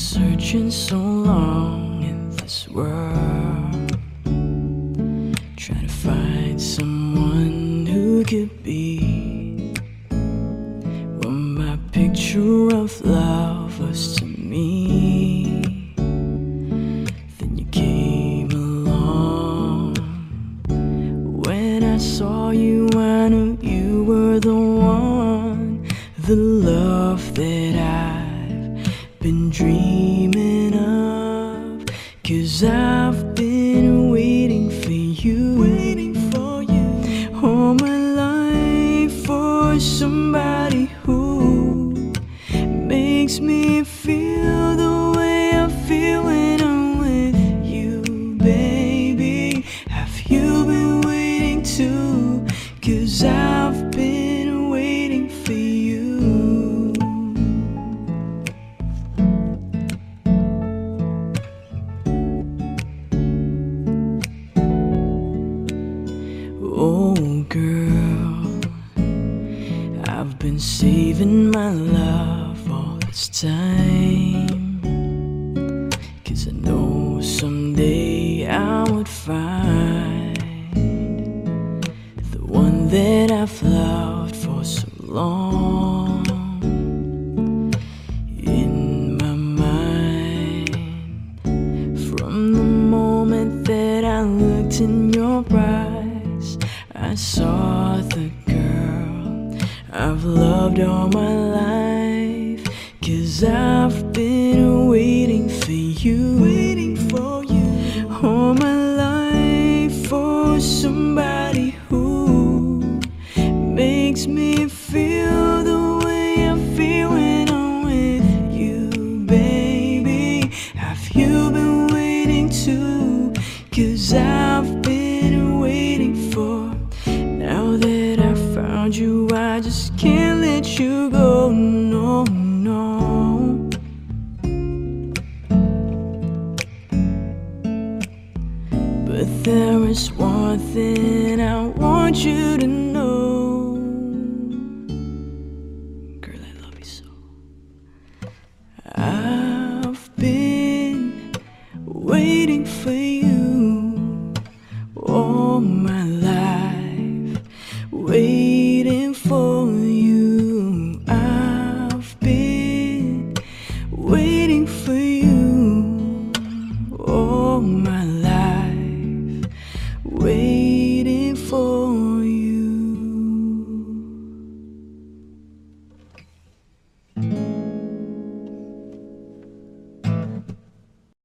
searching so long in this world, trying to find someone who could be what my picture of love was to me. Then you came along. When I saw you, I knew you were the one, the love that I've been dreaming of. Cause I've been waiting for you, waiting for you all my life for somebody who makes me feel Oh, girl, I've been saving my love all this time. Cause I know someday I would find the one that I've loved for so long. In my mind, from the moment that I looked in your eyes, I saw the girl I've loved all my life. Cause I've been waiting for you, waiting for you all my life for somebody who makes me feel the way I feel when I'm with you, baby. Have you been waiting too? Cause I've you, I just can't let you go. No, no. But there is one thing I want you to know. Girl, I love you so. I've been waiting for you. for you all my life, waiting.